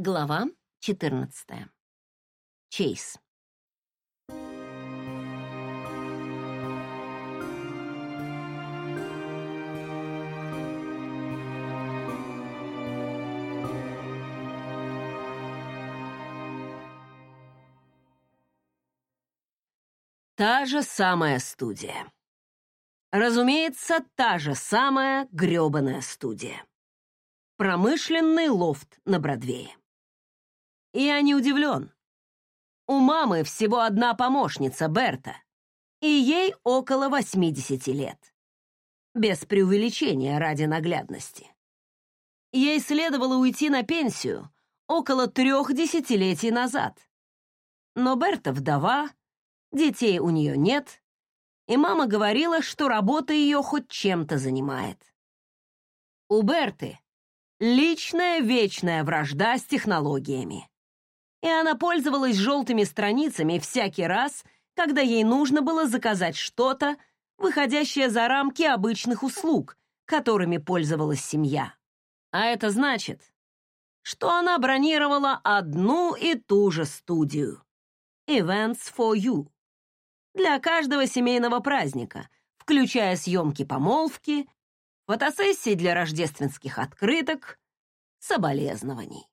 Глава 14. Чейз. Та же самая студия. Разумеется, та же самая грёбаная студия. Промышленный лофт на Бродвее. Я не удивлен. У мамы всего одна помощница, Берта, и ей около 80 лет. Без преувеличения ради наглядности. Ей следовало уйти на пенсию около трех десятилетий назад. Но Берта вдова, детей у нее нет, и мама говорила, что работа ее хоть чем-то занимает. У Берты личная вечная вражда с технологиями. И она пользовалась желтыми страницами всякий раз, когда ей нужно было заказать что-то, выходящее за рамки обычных услуг, которыми пользовалась семья. А это значит, что она бронировала одну и ту же студию. Events for You для каждого семейного праздника, включая съемки помолвки, фотосессии для рождественских открыток, соболезнований.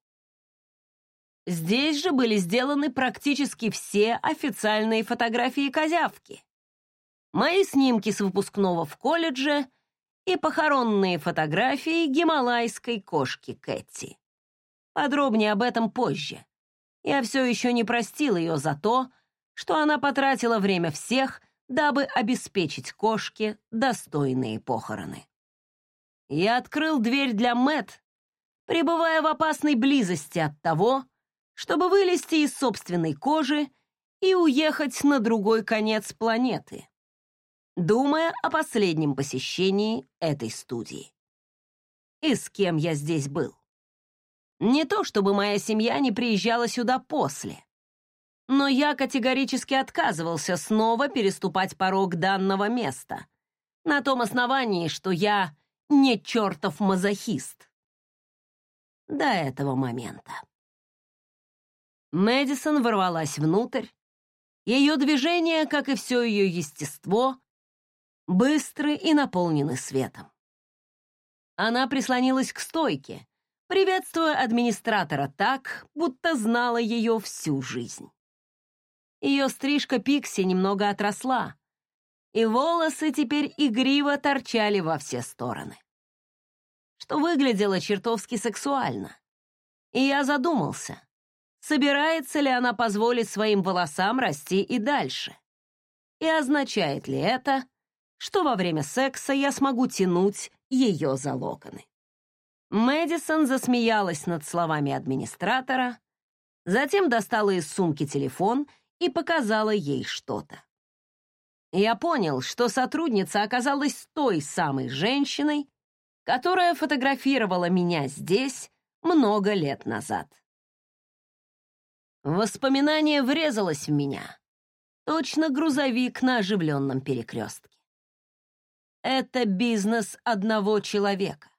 Здесь же были сделаны практически все официальные фотографии козявки. Мои снимки с выпускного в колледже и похоронные фотографии гималайской кошки Кэти. Подробнее об этом позже. Я все еще не простил ее за то, что она потратила время всех, дабы обеспечить кошке достойные похороны. Я открыл дверь для Мэт, пребывая в опасной близости от того, чтобы вылезти из собственной кожи и уехать на другой конец планеты, думая о последнем посещении этой студии. И с кем я здесь был. Не то чтобы моя семья не приезжала сюда после но я категорически отказывался снова переступать порог данного места, на том основании, что я не чертов мазохист. До этого момента. Мэдисон ворвалась внутрь. Ее движения, как и все ее естество, быстры и наполнены светом. Она прислонилась к стойке, приветствуя администратора так, будто знала ее всю жизнь. Ее стрижка Пикси немного отросла, и волосы теперь игриво торчали во все стороны. Что выглядело чертовски сексуально. И я задумался, собирается ли она позволить своим волосам расти и дальше. И означает ли это, что во время секса я смогу тянуть ее за локоны. Мэдисон засмеялась над словами администратора, затем достала из сумки телефон и показала ей что-то. Я понял, что сотрудница оказалась той самой женщиной, которая фотографировала меня здесь много лет назад. Воспоминание врезалось в меня, точно грузовик на оживленном перекрестке. Это бизнес одного человека.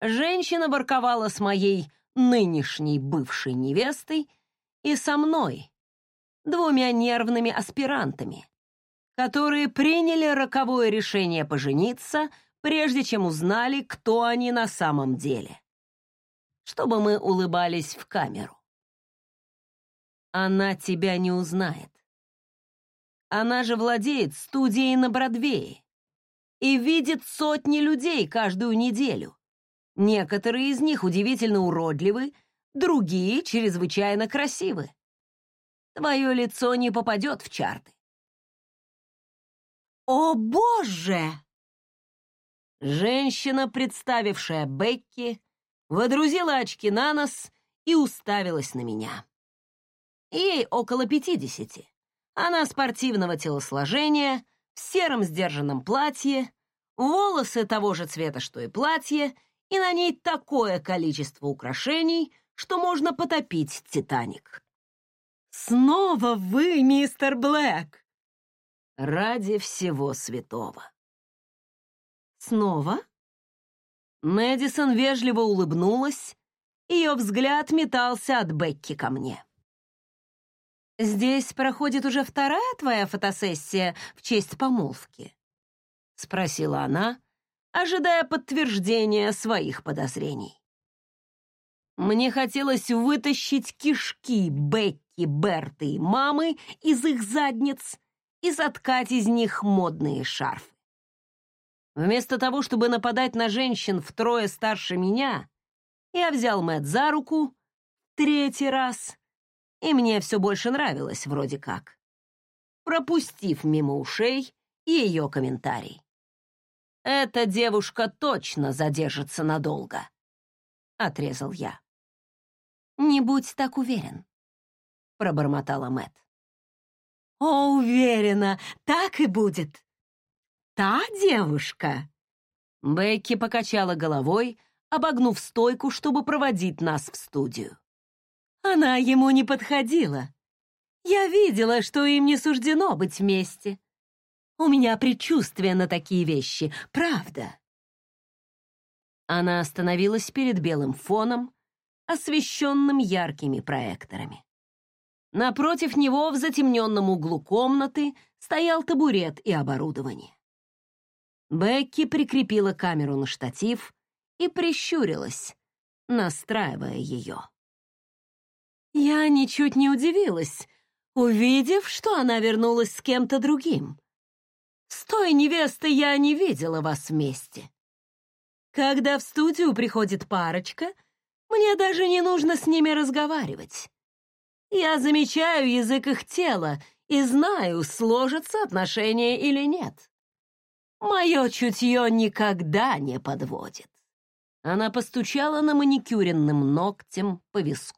Женщина ворковала с моей нынешней бывшей невестой и со мной, двумя нервными аспирантами, которые приняли роковое решение пожениться, прежде чем узнали, кто они на самом деле. Чтобы мы улыбались в камеру. Она тебя не узнает. Она же владеет студией на Бродвее и видит сотни людей каждую неделю. Некоторые из них удивительно уродливы, другие чрезвычайно красивы твое лицо не попадет в чарты. «О, Боже!» Женщина, представившая Бекки, водрузила очки на нос и уставилась на меня. Ей около пятидесяти. Она спортивного телосложения, в сером сдержанном платье, волосы того же цвета, что и платье, и на ней такое количество украшений, что можно потопить «Титаник». «Снова вы, мистер Блэк!» «Ради всего святого!» «Снова?» Мэдисон вежливо улыбнулась ее взгляд метался от Бекки ко мне. «Здесь проходит уже вторая твоя фотосессия в честь помолвки?» — спросила она, ожидая подтверждения своих подозрений. Мне хотелось вытащить кишки Бекки, Берты и мамы из их задниц и заткать из них модные шарфы. Вместо того, чтобы нападать на женщин втрое старше меня, я взял Мэт за руку третий раз, и мне все больше нравилось вроде как, пропустив мимо ушей ее комментарий. «Эта девушка точно задержится надолго», — отрезал я. «Не будь так уверен», — пробормотала Мэт. «О, уверена, так и будет», та девушка?» Бекки покачала головой, обогнув стойку, чтобы проводить нас в студию. Она ему не подходила. Я видела, что им не суждено быть вместе. У меня предчувствие на такие вещи, правда. Она остановилась перед белым фоном, освещенным яркими проекторами. Напротив него в затемненном углу комнаты стоял табурет и оборудование. Бекки прикрепила камеру на штатив и прищурилась, настраивая ее. Я ничуть не удивилась, увидев, что она вернулась с кем-то другим. С той невестой я не видела вас вместе. Когда в студию приходит парочка, мне даже не нужно с ними разговаривать. Я замечаю язык их тела и знаю, сложатся отношения или нет. Мое чутье никогда не подводит. Она постучала на маникюренным ногтем по виску.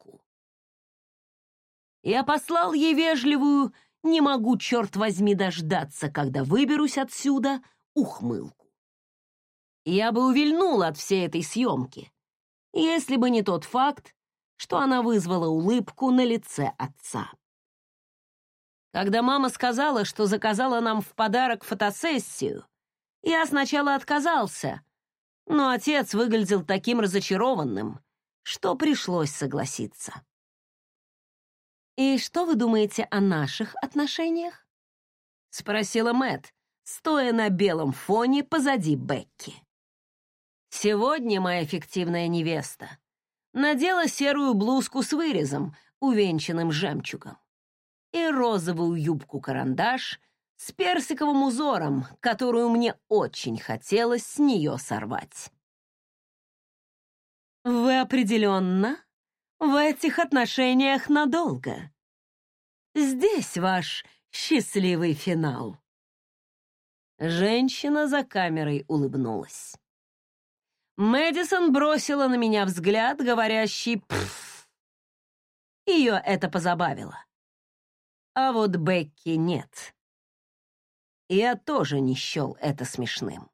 Я послал ей вежливую «не могу, черт возьми, дождаться, когда выберусь отсюда» ухмылку. Я бы увильнул от всей этой съемки, если бы не тот факт, что она вызвала улыбку на лице отца. Когда мама сказала, что заказала нам в подарок фотосессию, я сначала отказался, но отец выглядел таким разочарованным, что пришлось согласиться. «И что вы думаете о наших отношениях?» — спросила Мэт, стоя на белом фоне позади Бекки. «Сегодня моя фиктивная невеста надела серую блузку с вырезом, увенчанным жемчугом, и розовую юбку-карандаш с персиковым узором, которую мне очень хотелось с нее сорвать. Вы определенно в этих отношениях надолго. Здесь ваш счастливый финал. Женщина за камерой улыбнулась. Мэдисон бросила на меня взгляд, говорящий «пф». Ее это позабавило. А вот Бекки нет я тоже не счел это смешным.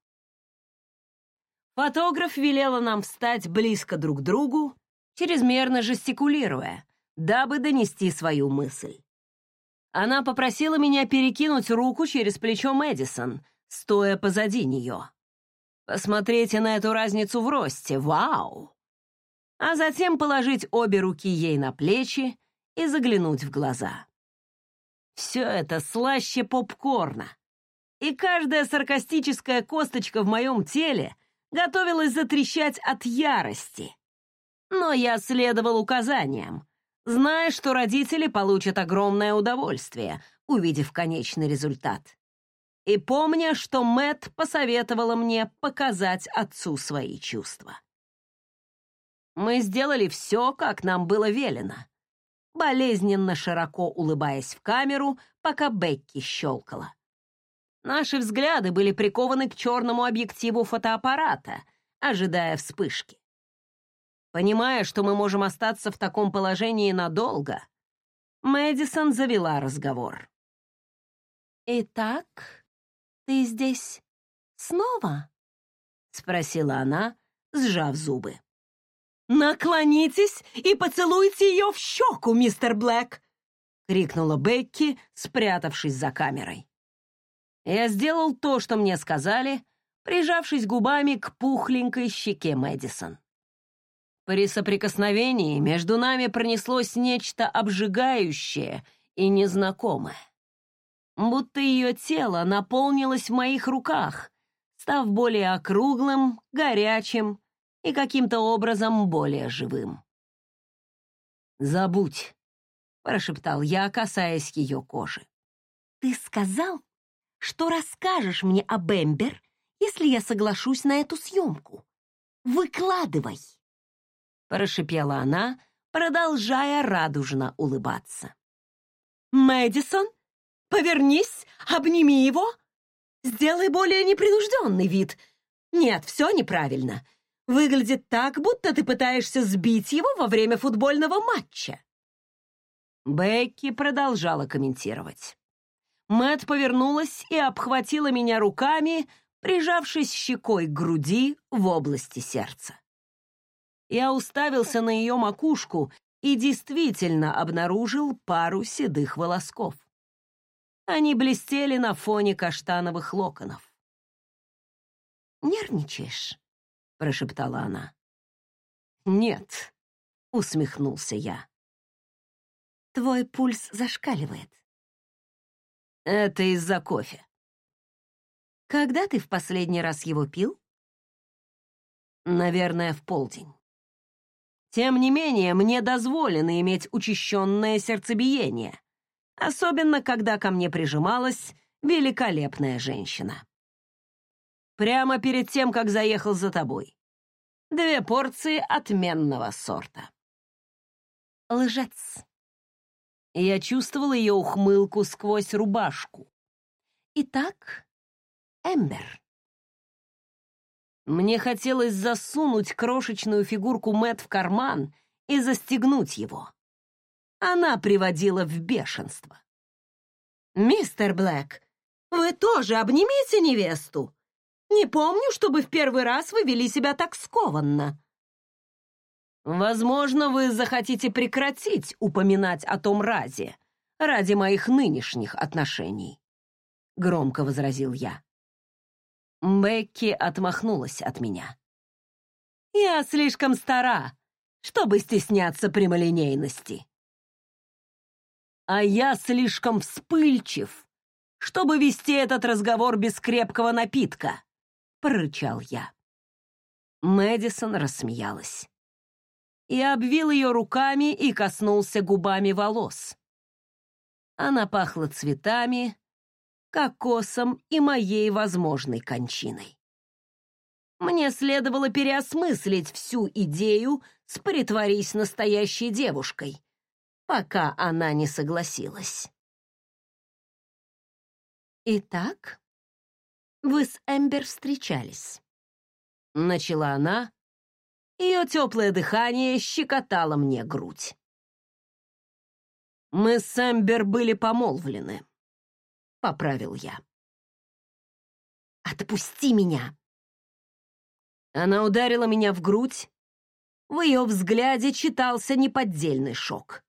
Фотограф велела нам встать близко друг к другу, чрезмерно жестикулируя, дабы донести свою мысль. Она попросила меня перекинуть руку через плечо Мэдисон, стоя позади нее. Посмотрите на эту разницу в росте, вау! А затем положить обе руки ей на плечи и заглянуть в глаза. Все это слаще попкорна и каждая саркастическая косточка в моем теле готовилась затрещать от ярости. Но я следовал указаниям, зная, что родители получат огромное удовольствие, увидев конечный результат. И помня, что Мэт посоветовала мне показать отцу свои чувства. Мы сделали все, как нам было велено, болезненно широко улыбаясь в камеру, пока Бекки щелкала. Наши взгляды были прикованы к черному объективу фотоаппарата, ожидая вспышки. Понимая, что мы можем остаться в таком положении надолго, Мэдисон завела разговор. «Итак, ты здесь снова?» — спросила она, сжав зубы. «Наклонитесь и поцелуйте ее в щеку, мистер Блэк!» — крикнула Бекки, спрятавшись за камерой. Я сделал то, что мне сказали, прижавшись губами к пухленькой щеке Мэдисон. При соприкосновении между нами пронеслось нечто обжигающее и незнакомое. Будто ее тело наполнилось в моих руках, став более округлым, горячим и каким-то образом более живым. «Забудь», — прошептал я, касаясь ее кожи. «Ты сказал, что расскажешь мне об Эмбер, если я соглашусь на эту съемку. Выкладывай!» Прошипела она, продолжая радужно улыбаться. «Мэдисон, повернись, обними его, сделай более непринужденный вид. Нет, все неправильно. Выглядит так, будто ты пытаешься сбить его во время футбольного матча». Бекки продолжала комментировать. Мэт повернулась и обхватила меня руками, прижавшись щекой к груди в области сердца. Я уставился на ее макушку и действительно обнаружил пару седых волосков. Они блестели на фоне каштановых локонов. «Нервничаешь?» — прошептала она. «Нет», — усмехнулся я. «Твой пульс зашкаливает». «Это из-за кофе». «Когда ты в последний раз его пил?» «Наверное, в полдень». Тем не менее, мне дозволено иметь учащенное сердцебиение, особенно когда ко мне прижималась великолепная женщина. Прямо перед тем, как заехал за тобой. Две порции отменного сорта. Лжец. Я чувствовал ее ухмылку сквозь рубашку. Итак, Эмбер. Мне хотелось засунуть крошечную фигурку Мэт в карман и застегнуть его. Она приводила в бешенство. «Мистер Блэк, вы тоже обнимите невесту. Не помню, чтобы в первый раз вы вели себя так скованно». «Возможно, вы захотите прекратить упоминать о том разе ради моих нынешних отношений», — громко возразил я. Бекки отмахнулась от меня. «Я слишком стара, чтобы стесняться прямолинейности. А я слишком вспыльчив, чтобы вести этот разговор без крепкого напитка», — прорычал я. Мэдисон рассмеялась. Я обвил ее руками и коснулся губами волос. Она пахла цветами, кокосом и моей возможной кончиной. Мне следовало переосмыслить всю идею с «притворись настоящей девушкой», пока она не согласилась. «Итак, вы с Эмбер встречались?» Начала она. Ее теплое дыхание щекотало мне грудь. Мы с Эмбер были помолвлены поправил я. «Отпусти меня!» Она ударила меня в грудь. В ее взгляде читался неподдельный шок.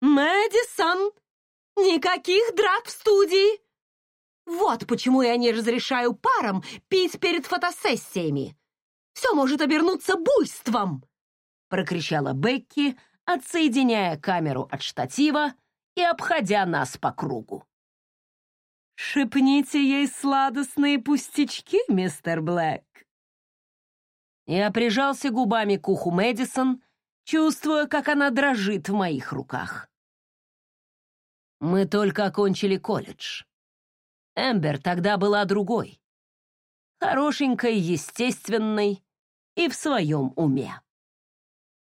«Мэдисон! Никаких драк в студии! Вот почему я не разрешаю парам пить перед фотосессиями. Все может обернуться буйством!» прокричала Бекки, отсоединяя камеру от штатива и обходя нас по кругу. «Шепните ей сладостные пустячки, мистер Блэк!» Я прижался губами к уху Мэдисон, чувствуя, как она дрожит в моих руках. Мы только окончили колледж. Эмбер тогда была другой. Хорошенькой, естественной и в своем уме.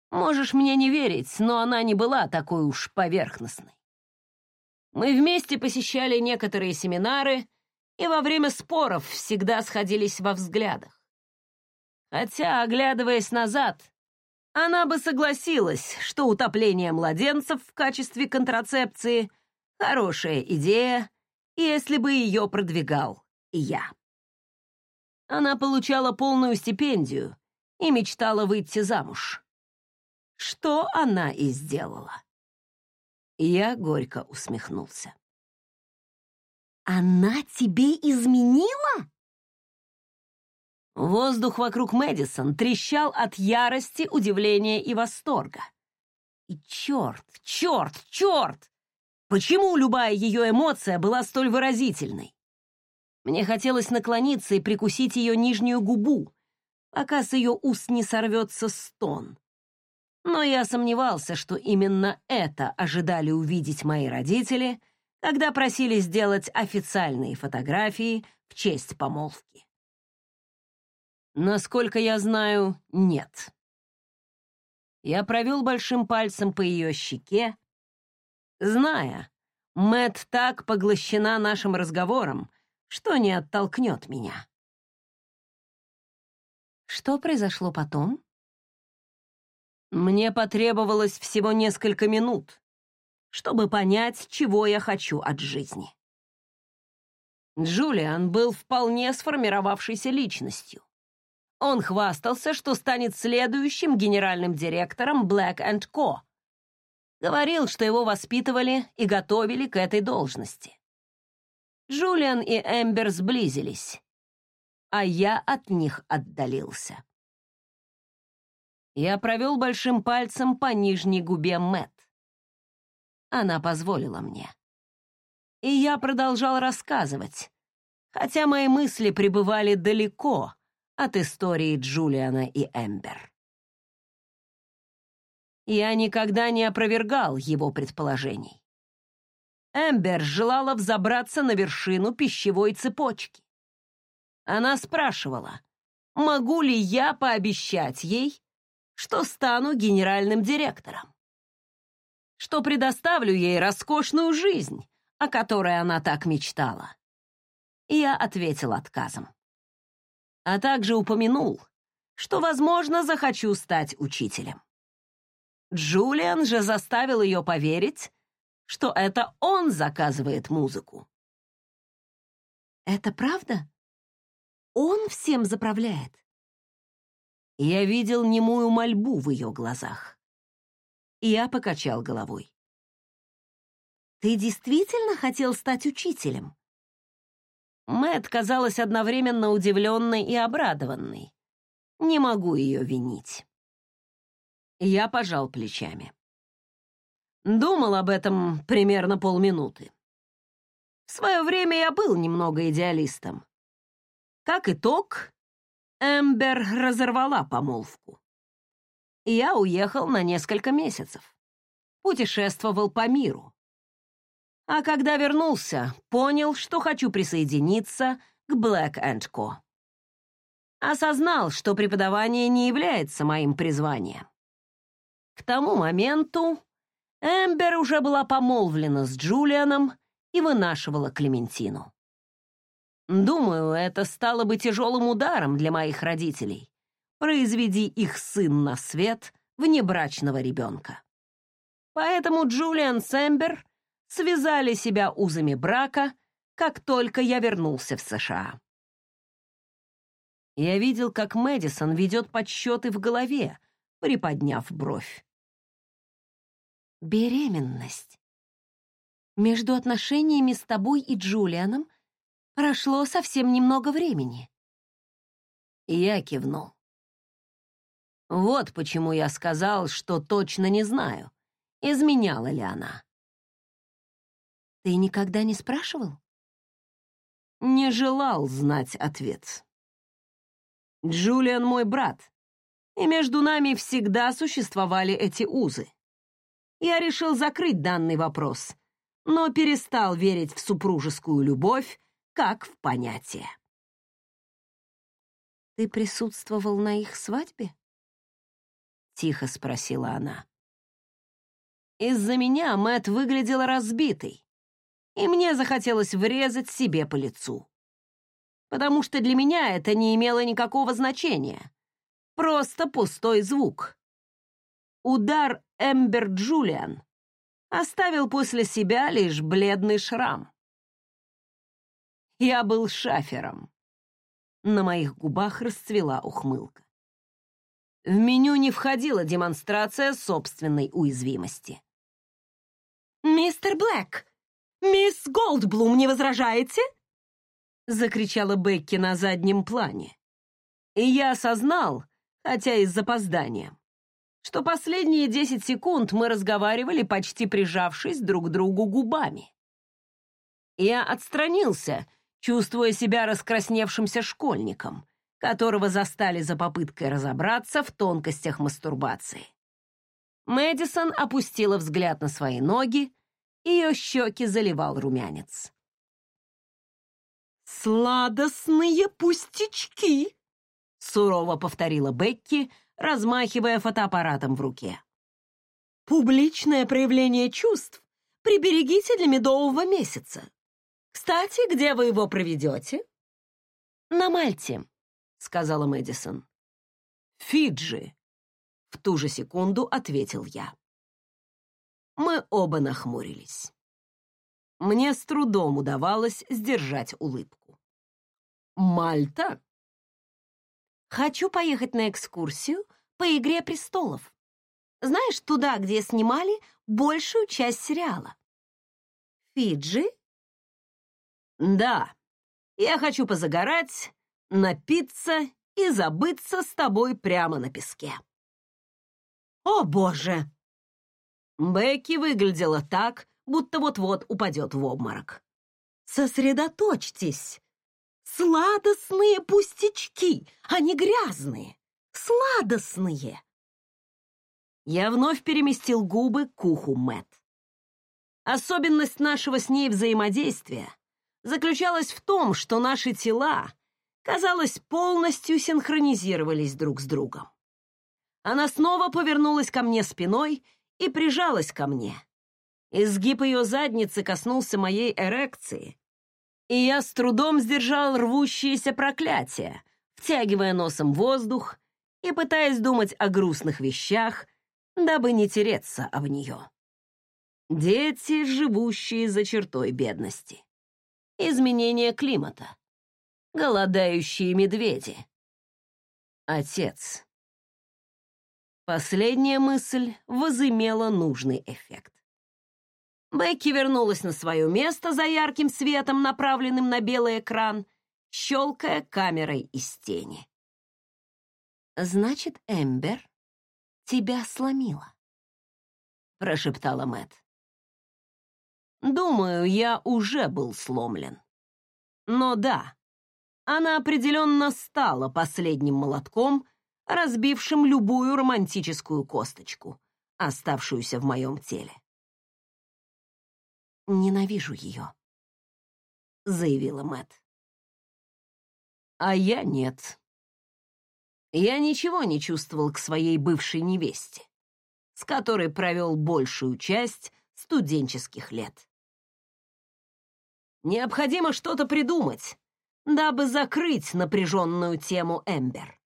Можешь мне не верить, но она не была такой уж поверхностной. Мы вместе посещали некоторые семинары и во время споров всегда сходились во взглядах. Хотя, оглядываясь назад, она бы согласилась, что утопление младенцев в качестве контрацепции — хорошая идея, если бы ее продвигал я. Она получала полную стипендию и мечтала выйти замуж. Что она и сделала. Я горько усмехнулся. «Она тебе изменила?» Воздух вокруг Мэдисон трещал от ярости, удивления и восторга. И черт, черт, черт! Почему любая ее эмоция была столь выразительной? Мне хотелось наклониться и прикусить ее нижнюю губу, пока с ее уст не сорвется стон. Но я сомневался, что именно это ожидали увидеть мои родители, когда просили сделать официальные фотографии в честь помолвки. Насколько я знаю, нет. Я провел большим пальцем по ее щеке, зная, Мэт так поглощена нашим разговором, что не оттолкнет меня. Что произошло потом? Мне потребовалось всего несколько минут, чтобы понять, чего я хочу от жизни. Джулиан был вполне сформировавшейся личностью. Он хвастался, что станет следующим генеральным директором Black Co. Говорил, что его воспитывали и готовили к этой должности. Джулиан и Эмбер сблизились, а я от них отдалился. Я провел большим пальцем по нижней губе Мэт. Она позволила мне. И я продолжал рассказывать, хотя мои мысли пребывали далеко от истории Джулиана и Эмбер. Я никогда не опровергал его предположений. Эмбер желала взобраться на вершину пищевой цепочки. Она спрашивала, могу ли я пообещать ей, что стану генеральным директором, что предоставлю ей роскошную жизнь, о которой она так мечтала. И я ответил отказом а также упомянул, что, возможно, захочу стать учителем. Джулиан же заставил ее поверить, что это он заказывает музыку. «Это правда? Он всем заправляет?» Я видел немую мольбу в ее глазах. Я покачал головой. «Ты действительно хотел стать учителем?» Мэт казалась одновременно удивленной и обрадованной. Не могу ее винить. Я пожал плечами. Думал об этом примерно полминуты. В свое время я был немного идеалистом. Как итог, Эмбер разорвала помолвку. Я уехал на несколько месяцев. Путешествовал по миру. А когда вернулся, понял, что хочу присоединиться к Black Co. Осознал, что преподавание не является моим призванием. К тому моменту Эмбер уже была помолвлена с Джулианом и вынашивала Клементину. Думаю, это стало бы тяжелым ударом для моих родителей, произведи их сын на свет внебрачного ребенка. Поэтому Джулиан с Эмбер связали себя узами брака, как только я вернулся в США. Я видел, как Мэдисон ведет подсчеты в голове, приподняв бровь. Беременность. Между отношениями с тобой и Джулианом прошло совсем немного времени. Я кивнул. Вот почему я сказал, что точно не знаю, изменяла ли она. Ты никогда не спрашивал? Не желал знать ответ. Джулиан мой брат, и между нами всегда существовали эти узы. Я решил закрыть данный вопрос, но перестал верить в супружескую любовь как в понятие. «Ты присутствовал на их свадьбе?» — тихо спросила она. Из-за меня Мэт выглядел разбитой, и мне захотелось врезать себе по лицу. Потому что для меня это не имело никакого значения. Просто пустой звук. Удар Эмбер Джулиан оставил после себя лишь бледный шрам. Я был шафером. На моих губах расцвела ухмылка. В меню не входила демонстрация собственной уязвимости. «Мистер Блэк!» «Мисс Голдблум, не возражаете?» — закричала Бекки на заднем плане. И я осознал, хотя и с запозданием, что последние десять секунд мы разговаривали, почти прижавшись друг к другу губами. Я отстранился, чувствуя себя раскрасневшимся школьником, которого застали за попыткой разобраться в тонкостях мастурбации. Мэдисон опустила взгляд на свои ноги, ее щеки заливал румянец. «Сладостные пустячки!» — сурово повторила Бекки, размахивая фотоаппаратом в руке. «Публичное проявление чувств приберегите для медового месяца. Кстати, где вы его проведете?» «На Мальте», — сказала Мэдисон. «Фиджи», — в ту же секунду ответил я. Мы оба нахмурились. Мне с трудом удавалось сдержать улыбку. «Мальта?» «Хочу поехать на экскурсию по «Игре престолов». Знаешь, туда, где снимали большую часть сериала. Фиджи да, я хочу позагорать, напиться и забыться с тобой прямо на песке. О, боже! Бекки выглядела так, будто вот-вот упадет в обморок. Сосредоточьтесь. Сладостные пустячки, а не грязные. Сладостные. Я вновь переместил губы к уху Мэт. Особенность нашего с ней взаимодействия заключалась в том, что наши тела, казалось, полностью синхронизировались друг с другом. Она снова повернулась ко мне спиной и прижалась ко мне. Изгиб ее задницы коснулся моей эрекции, и я с трудом сдержал рвущееся проклятие, втягивая носом воздух и пытаясь думать о грустных вещах, дабы не тереться об нее. Дети, живущие за чертой бедности изменение климата, голодающие медведи. Отец. Последняя мысль возымела нужный эффект. Бекки вернулась на свое место за ярким светом, направленным на белый экран, щелкая камерой из тени. «Значит, Эмбер тебя сломила», — прошептала Мэт. Думаю, я уже был сломлен. Но да, она определенно стала последним молотком, разбившим любую романтическую косточку, оставшуюся в моем теле. «Ненавижу ее», — заявила Мэт. А я нет. Я ничего не чувствовал к своей бывшей невесте, с которой провел большую часть студенческих лет. Необходимо что-то придумать, дабы закрыть напряженную тему Эмбер.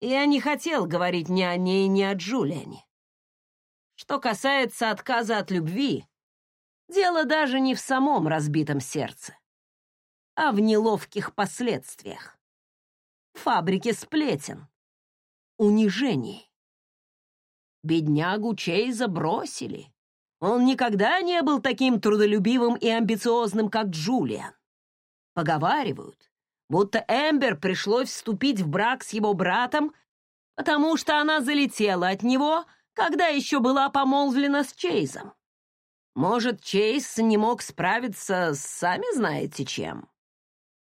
Я не хотел говорить ни о ней, ни о Джулиане. Что касается отказа от любви, дело даже не в самом разбитом сердце, а в неловких последствиях. Фабрике сплетен, унижений. Беднягу Чейза бросили, он никогда не был таким трудолюбивым и амбициозным, как Джулиан. Поговаривают, будто Эмбер пришлось вступить в брак с его братом, потому что она залетела от него, когда еще была помолвлена с Чейзом. Может, Чейз не мог справиться с сами знаете чем.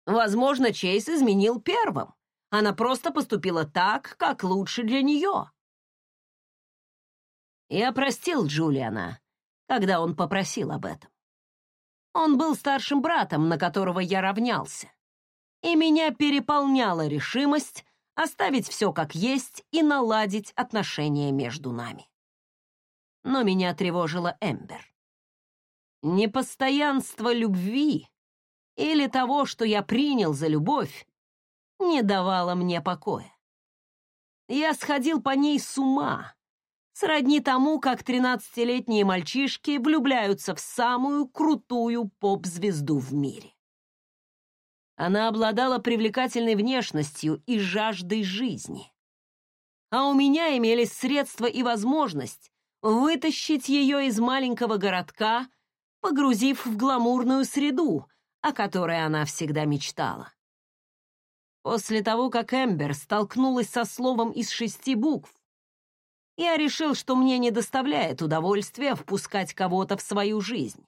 Возможно, Чейз изменил первым. Она просто поступила так, как лучше для нее. Я простил Джулиана, когда он попросил об этом. Он был старшим братом, на которого я равнялся, и меня переполняла решимость оставить все как есть и наладить отношения между нами. Но меня тревожила Эмбер. Непостоянство любви или того, что я принял за любовь, не давало мне покоя. Я сходил по ней с ума, сродни тому, как тринадцатилетние мальчишки влюбляются в самую крутую поп-звезду в мире. Она обладала привлекательной внешностью и жаждой жизни. А у меня имелись средства и возможность вытащить ее из маленького городка, погрузив в гламурную среду, о которой она всегда мечтала. После того, как Эмбер столкнулась со словом из шести букв, я решил, что мне не доставляет удовольствия впускать кого-то в свою жизнь.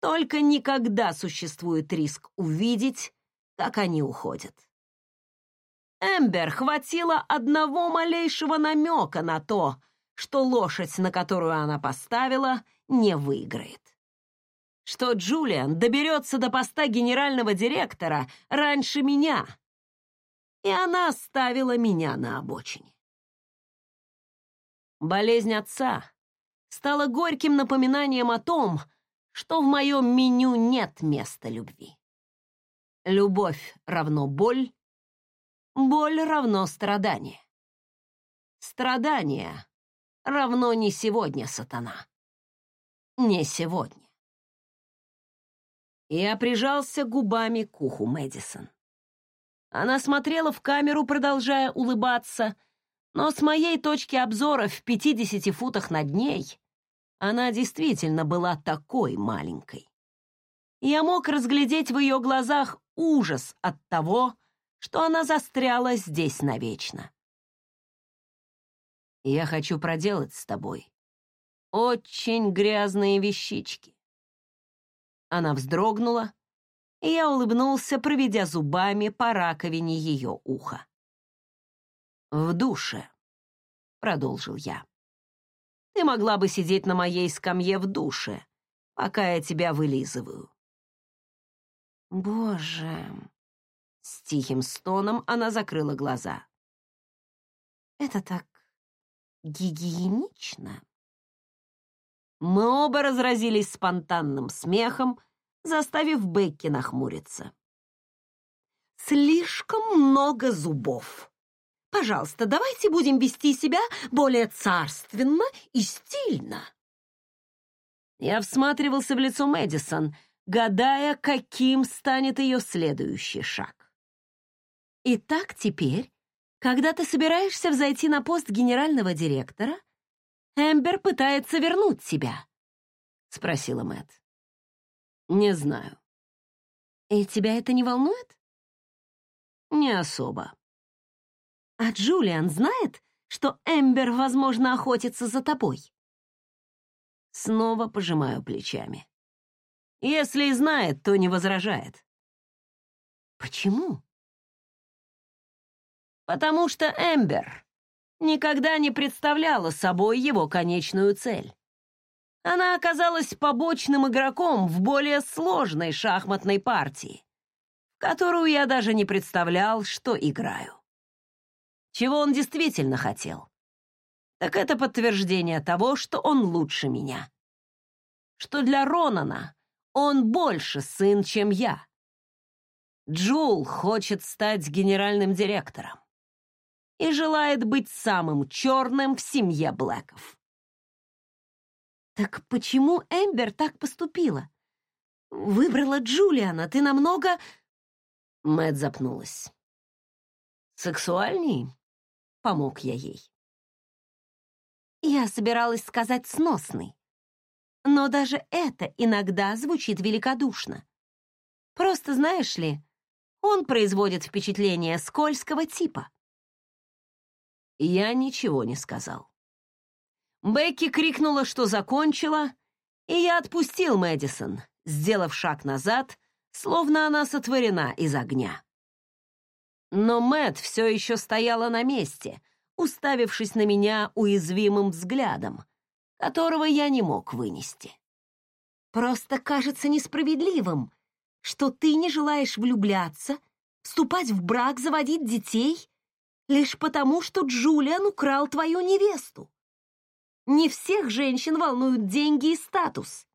Только никогда существует риск увидеть, как они уходят. Эмбер хватило одного малейшего намека на то, что лошадь, на которую она поставила, не выиграет. Что Джулиан доберется до поста генерального директора раньше меня — и она оставила меня на обочине. Болезнь отца стала горьким напоминанием о том, что в моем меню нет места любви. Любовь равно боль, боль равно страдание. Страдание равно не сегодня, сатана. Не сегодня. Я прижался губами к уху Мэдисон. Она смотрела в камеру, продолжая улыбаться, но с моей точки обзора в 50 футах над ней она действительно была такой маленькой. Я мог разглядеть в ее глазах ужас от того, что она застряла здесь навечно. Я хочу проделать с тобой очень грязные вещички. Она вздрогнула, и я улыбнулся, проведя зубами по раковине ее уха. «В душе», — продолжил я. «Ты могла бы сидеть на моей скамье в душе, пока я тебя вылизываю». «Боже!» С тихим стоном она закрыла глаза. «Это так гигиенично!» Мы оба разразились спонтанным смехом, заставив Бекки нахмуриться. «Слишком много зубов. Пожалуйста, давайте будем вести себя более царственно и стильно». Я всматривался в лицо Мэдисон, гадая, каким станет ее следующий шаг. «Итак, теперь, когда ты собираешься взойти на пост генерального директора, Эмбер пытается вернуть тебя?» — спросила Мэтт. Не знаю. И тебя это не волнует? Не особо. А Джулиан знает, что Эмбер, возможно, охотится за тобой? Снова пожимаю плечами. Если и знает, то не возражает. Почему? Потому что Эмбер никогда не представляла собой его конечную цель. Она оказалась побочным игроком в более сложной шахматной партии, в которую я даже не представлял, что играю. Чего он действительно хотел? Так это подтверждение того, что он лучше меня. Что для Ронана он больше сын, чем я. Джул хочет стать генеральным директором и желает быть самым черным в семье Блэков. Так почему Эмбер так поступила? Выбрала Джулиана, ты намного... Мэт запнулась. Сексуальней? Помог я ей. Я собиралась сказать сносный. Но даже это иногда звучит великодушно. Просто, знаешь ли, он производит впечатление скользкого типа. Я ничего не сказал. Бекки крикнула, что закончила, и я отпустил Мэдисон, сделав шаг назад, словно она сотворена из огня. Но Мэт все еще стояла на месте, уставившись на меня уязвимым взглядом, которого я не мог вынести. «Просто кажется несправедливым, что ты не желаешь влюбляться, вступать в брак, заводить детей, лишь потому, что Джулиан украл твою невесту. Не всех женщин волнуют деньги и статус.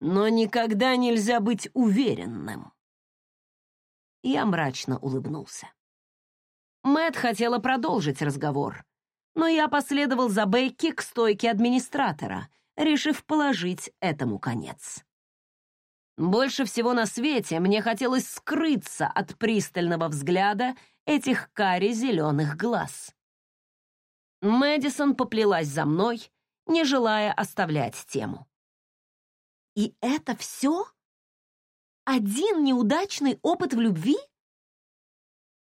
Но никогда нельзя быть уверенным. Я мрачно улыбнулся. Мэт хотела продолжить разговор, но я последовал за Бекки к стойке администратора, решив положить этому конец. Больше всего на свете мне хотелось скрыться от пристального взгляда этих кари зеленых глаз. Мэдисон поплелась за мной, не желая оставлять тему. «И это все? Один неудачный опыт в любви?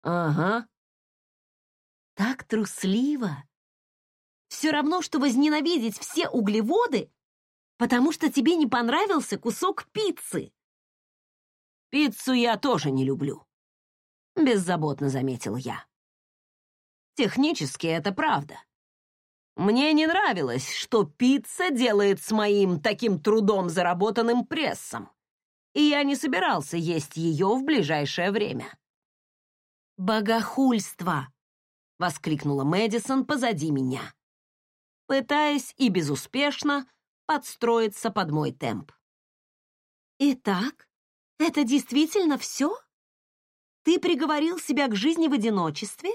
Ага. Так трусливо. Все равно, что возненавидеть все углеводы, потому что тебе не понравился кусок пиццы. Пиццу я тоже не люблю. Беззаботно заметил я. Технически это правда. Мне не нравилось, что пицца делает с моим таким трудом заработанным прессом, и я не собирался есть ее в ближайшее время. «Богохульство!» — воскликнула Мэдисон позади меня, пытаясь и безуспешно подстроиться под мой темп. «Итак, это действительно все? Ты приговорил себя к жизни в одиночестве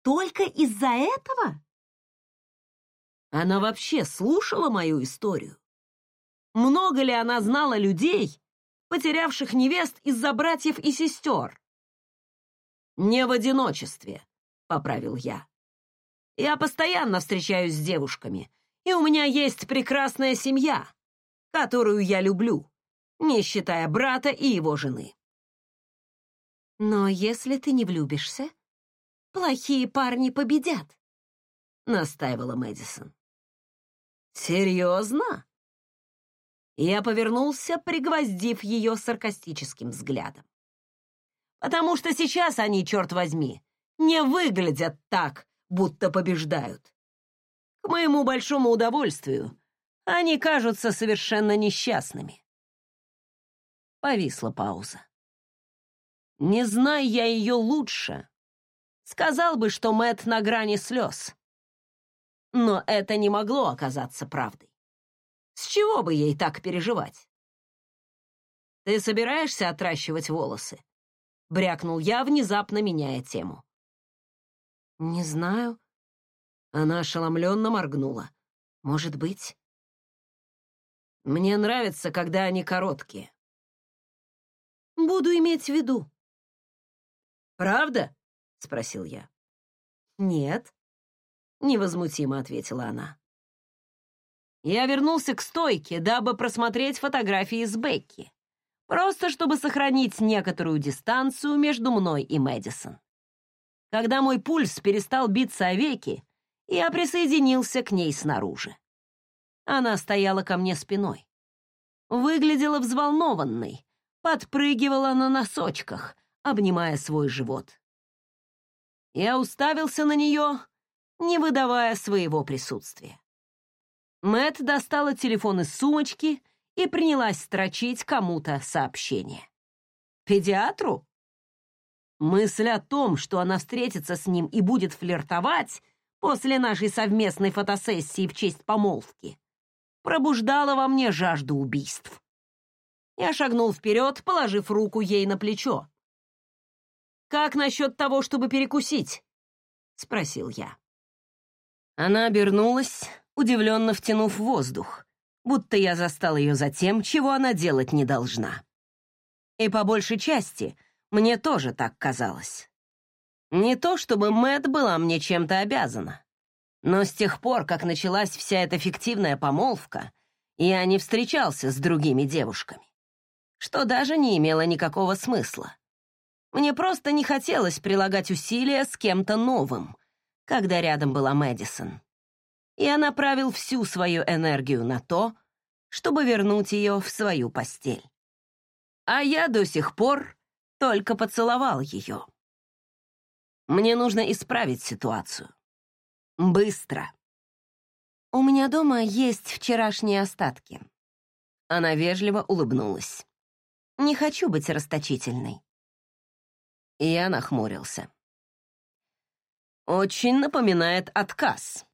только из-за этого?» Она вообще слушала мою историю? Много ли она знала людей, потерявших невест из-за братьев и сестер? «Не в одиночестве», — поправил я. «Я постоянно встречаюсь с девушками, и у меня есть прекрасная семья, которую я люблю, не считая брата и его жены». «Но если ты не влюбишься, плохие парни победят», — настаивала Мэдисон. «Серьезно?» Я повернулся, пригвоздив ее саркастическим взглядом потому что сейчас они, черт возьми, не выглядят так, будто побеждают. К моему большому удовольствию, они кажутся совершенно несчастными. Повисла пауза. Не зная я ее лучше, сказал бы, что Мэт на грани слез. Но это не могло оказаться правдой. С чего бы ей так переживать? Ты собираешься отращивать волосы? — брякнул я, внезапно меняя тему. «Не знаю». Она ошеломленно моргнула. «Может быть». «Мне нравится, когда они короткие». «Буду иметь в виду». «Правда?» — спросил я. «Нет», — невозмутимо ответила она. Я вернулся к стойке, дабы просмотреть фотографии с Бекки. Просто чтобы сохранить некоторую дистанцию между мной и Мэдисон. Когда мой пульс перестал биться о веки, я присоединился к ней снаружи. Она стояла ко мне спиной. Выглядела взволнованной, подпрыгивала на носочках, обнимая свой живот. Я уставился на нее, не выдавая своего присутствия. Мэт достала телефон из сумочки — и принялась строчить кому-то сообщение. Педиатру? Мысль о том, что она встретится с ним и будет флиртовать после нашей совместной фотосессии в честь помолвки, пробуждала во мне жажду убийств. Я шагнул вперед, положив руку ей на плечо. «Как насчет того, чтобы перекусить?» — спросил я. Она обернулась, удивленно втянув воздух будто я застал ее за тем, чего она делать не должна. И по большей части мне тоже так казалось. Не то чтобы Мэт была мне чем-то обязана, но с тех пор, как началась вся эта фиктивная помолвка, я не встречался с другими девушками, что даже не имело никакого смысла. Мне просто не хотелось прилагать усилия с кем-то новым, когда рядом была Мэдисон я направил всю свою энергию на то, чтобы вернуть ее в свою постель. А я до сих пор только поцеловал ее. Мне нужно исправить ситуацию. Быстро. У меня дома есть вчерашние остатки. Она вежливо улыбнулась. Не хочу быть расточительной. Я нахмурился. Очень напоминает отказ.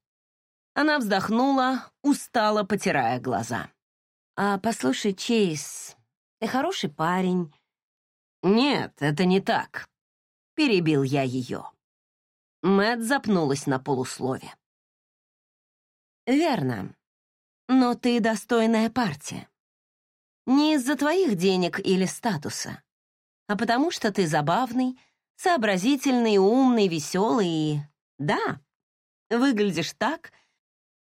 Она вздохнула, устало потирая глаза. «А послушай, Чейз, ты хороший парень». «Нет, это не так», — перебил я ее. Мэт запнулась на полуслове. «Верно. Но ты достойная партия. Не из-за твоих денег или статуса, а потому что ты забавный, сообразительный, умный, веселый и... Да, выглядишь так,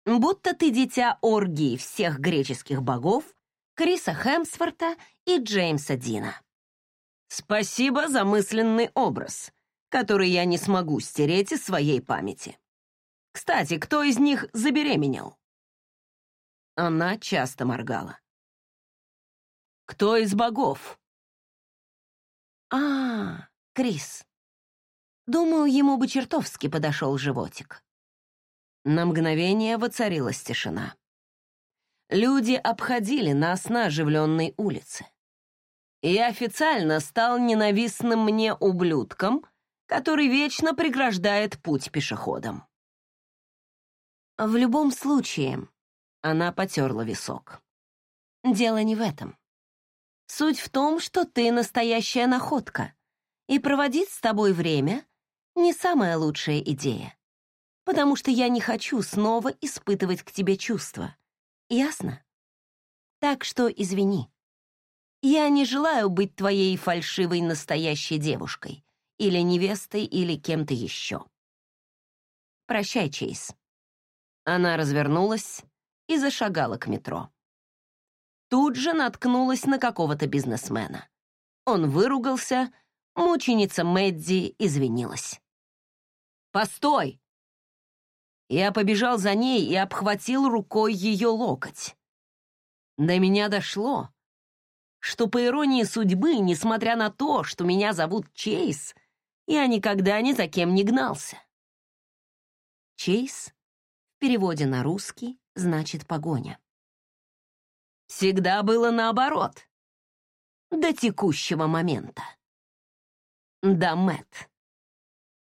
будто ты дитя оргии всех греческих богов, Криса Хемсворта и Джеймса Дина. Спасибо за мысленный образ, который я не смогу стереть из своей памяти. Кстати, кто из них забеременел?» Она часто моргала. «Кто из богов?» «А, Крис. Думаю, ему бы чертовски подошел животик». На мгновение воцарилась тишина. Люди обходили нас на оживленной улице. Я официально стал ненавистным мне ублюдком, который вечно преграждает путь пешеходам. В любом случае, она потерла висок. Дело не в этом. Суть в том, что ты настоящая находка, и проводить с тобой время — не самая лучшая идея, потому что я не хочу снова испытывать к тебе чувства. Ясно? Так что извини. Я не желаю быть твоей фальшивой настоящей девушкой, или невестой, или кем-то еще. Прощай, Чейз. Она развернулась и зашагала к метро. Тут же наткнулась на какого-то бизнесмена. Он выругался, мученица Мэдди извинилась. «Постой!» Я побежал за ней и обхватил рукой ее локоть. До меня дошло, что, по иронии судьбы, несмотря на то, что меня зовут Чейз, я никогда ни за кем не гнался. Чейз в переводе на русский значит погоня. Всегда было наоборот. До текущего момента. Да, Мэтт.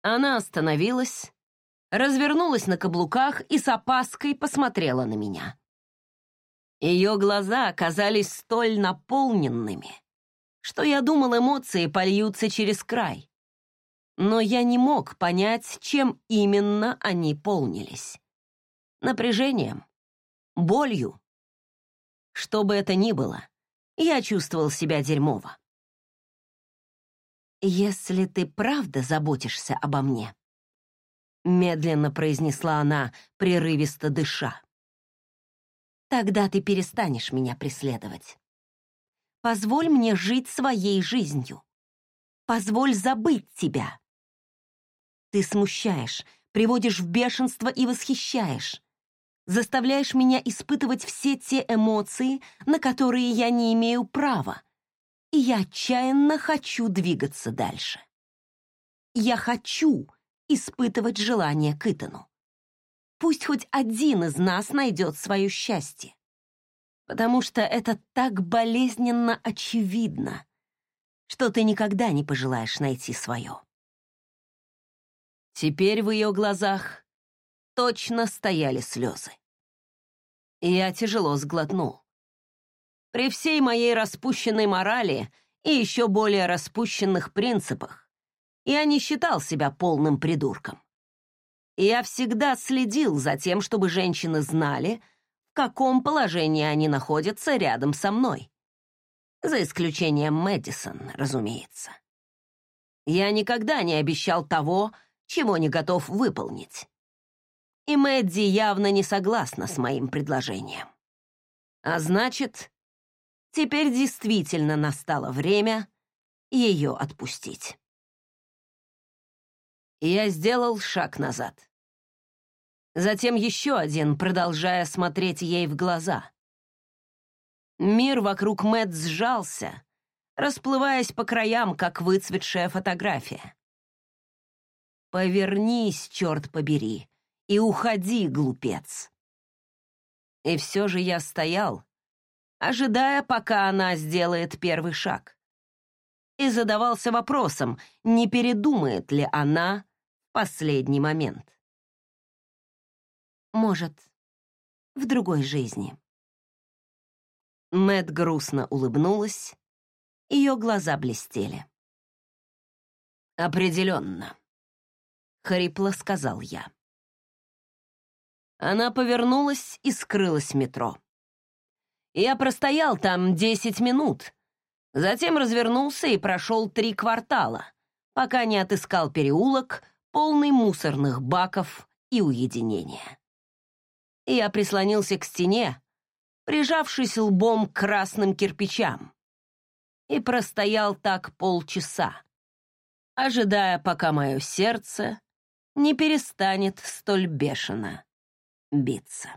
Она остановилась, развернулась на каблуках и с опаской посмотрела на меня. Ее глаза оказались столь наполненными, что я думал, эмоции польются через край. Но я не мог понять, чем именно они полнились. Напряжением? Болью? Что бы это ни было, я чувствовал себя дерьмово. «Если ты правда заботишься обо мне», медленно произнесла она, прерывисто дыша. Тогда ты перестанешь меня преследовать. Позволь мне жить своей жизнью. Позволь забыть тебя. Ты смущаешь, приводишь в бешенство и восхищаешь. Заставляешь меня испытывать все те эмоции, на которые я не имею права. И я отчаянно хочу двигаться дальше. Я хочу, испытывать желание к Итану. Пусть хоть один из нас найдет свое счастье. Потому что это так болезненно очевидно, что ты никогда не пожелаешь найти свое. Теперь в ее глазах точно стояли слезы. Я тяжело сглотнул. При всей моей распущенной морали и еще более распущенных принципах я не считал себя полным придурком. Я всегда следил за тем, чтобы женщины знали, в каком положении они находятся рядом со мной. За исключением Мэдисон, разумеется. Я никогда не обещал того, чего не готов выполнить. И Мэдди явно не согласна с моим предложением. А значит, теперь действительно настало время ее отпустить я сделал шаг назад. Затем еще один, продолжая смотреть ей в глаза. Мир вокруг Мэтт сжался, расплываясь по краям, как выцветшая фотография. «Повернись, черт побери, и уходи, глупец!» И все же я стоял, ожидая, пока она сделает первый шаг. И задавался вопросом, не передумает ли она последний момент. Может, в другой жизни. Мэт грустно улыбнулась, ее глаза блестели. «Определенно», — хрипло сказал я. Она повернулась и скрылась в метро. Я простоял там десять минут, затем развернулся и прошел три квартала, пока не отыскал переулок, полный мусорных баков и уединения. Я прислонился к стене, прижавшись лбом к красным кирпичам, и простоял так полчаса, ожидая, пока мое сердце не перестанет столь бешено биться.